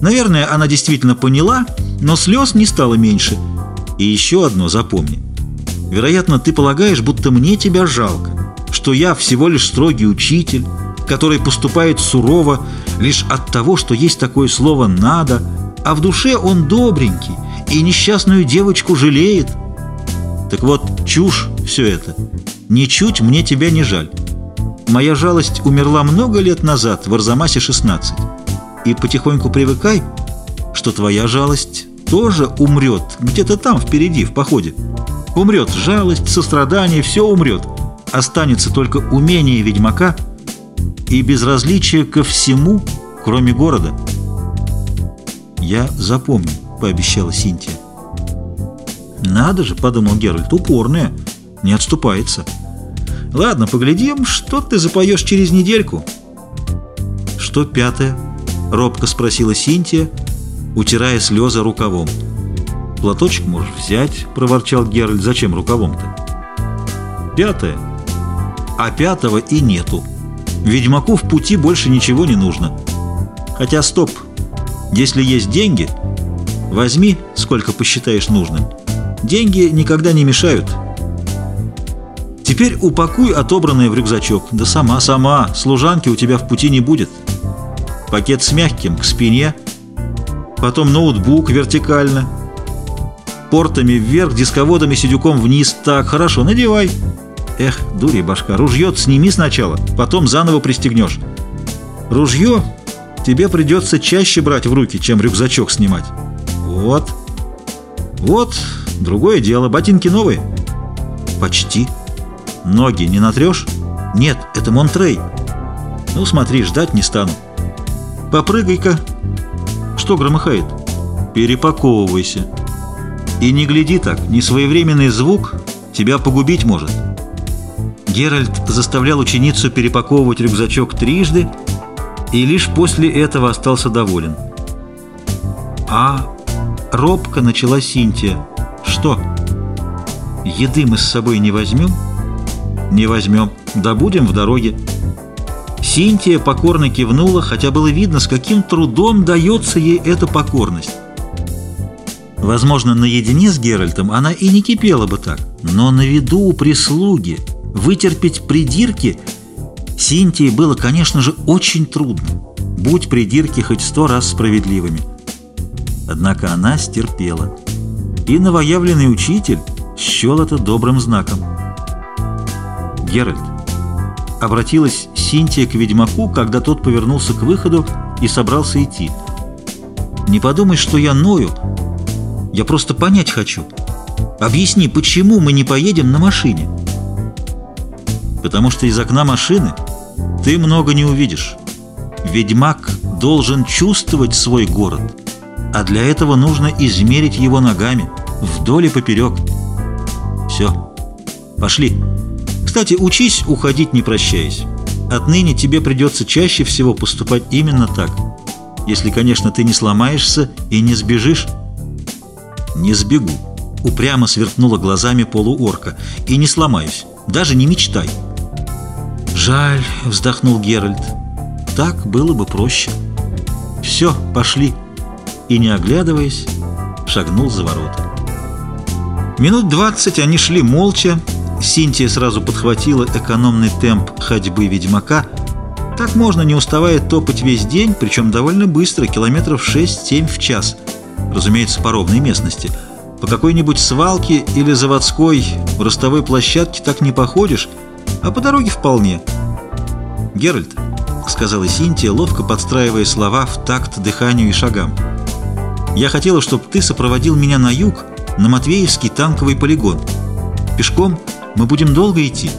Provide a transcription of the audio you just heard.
Наверное, она действительно поняла, но слез не стало меньше. И еще одно запомни. Вероятно, ты полагаешь, будто мне тебя жалко, что я всего лишь строгий учитель, который поступает сурово лишь от того, что есть такое слово «надо», а в душе он добренький и несчастную девочку жалеет. Так вот, чушь все это. Ничуть мне тебя не жаль. Моя жалость умерла много лет назад в Арзамасе 16. И потихоньку привыкай, что твоя жалость тоже умрет где-то там впереди, в походе. Умрет жалость, сострадание, все умрет. Останется только умение ведьмака и безразличие ко всему, кроме города. «Я запомню», — пообещала Синтия. «Надо же», — подумал Геральт, — «упорная, не отступается». «Ладно, поглядим, что ты запоешь через недельку». «Что пятое?» — робко спросила Синтия, утирая слезы рукавом. «Платочек можешь взять», — проворчал Геральт. «Зачем рукавом-то?» «Пятое. А пятого и нету. Ведьмаку в пути больше ничего не нужно. Хотя стоп. Если есть деньги, возьми, сколько посчитаешь нужным. Деньги никогда не мешают». Теперь упакуй отобранное в рюкзачок. Да сама, сама, служанки у тебя в пути не будет. Пакет с мягким к спине, потом ноутбук вертикально, портами вверх, дисководом и сидюком вниз. Так, хорошо, надевай. Эх, дури башка, ружье сними сначала, потом заново пристегнешь. Ружье тебе придется чаще брать в руки, чем рюкзачок снимать. Вот. Вот, другое дело. Ботинки новые? Почти. Ноги не натрешь? Нет, это Монтрей. Ну, смотри, ждать не стану. Попрыгай-ка. Что громыхает? Перепаковывайся. И не гляди так, несвоевременный звук тебя погубить может. Геральт заставлял ученицу перепаковывать рюкзачок трижды и лишь после этого остался доволен. А робко начала Синтия. Что? Еды мы с собой не возьмем? «Не возьмем. Добудем в дороге». Синтия покорно кивнула, хотя было видно, с каким трудом дается ей эта покорность. Возможно, наедине с Геральтом она и не кипела бы так, но на виду у прислуги вытерпеть придирки Синтии было, конечно же, очень трудно, будь придирки хоть сто раз справедливыми. Однако она стерпела, и новоявленный учитель счел это добрым знаком. Геральт!» Обратилась Синтия к ведьмаку, когда тот повернулся к выходу и собрался идти. «Не подумай, что я ною. Я просто понять хочу. Объясни, почему мы не поедем на машине?» «Потому что из окна машины ты много не увидишь. Ведьмак должен чувствовать свой город, а для этого нужно измерить его ногами, вдоль и поперек. Все, пошли». Кстати, учись уходить не прощаясь. Отныне тебе придется чаще всего поступать именно так. Если, конечно, ты не сломаешься и не сбежишь. Не сбегу. Упрямо сверкнула глазами полуорка. И не сломаюсь. Даже не мечтай. Жаль, вздохнул Геральт. Так было бы проще. Все, пошли. И не оглядываясь, шагнул за ворота. Минут двадцать они шли молча, Синтия сразу подхватила экономный темп ходьбы ведьмака. Так можно, не уставая, топать весь день, причем довольно быстро, километров 6-7 в час. Разумеется, по ровной местности. По какой-нибудь свалке или заводской ростовой площадке так не походишь, а по дороге вполне. «Геральт», — сказала Синтия, ловко подстраивая слова в такт дыханию и шагам, «я хотела, чтобы ты сопроводил меня на юг, на Матвеевский танковый полигон. Пешком — мы будем долго идти?»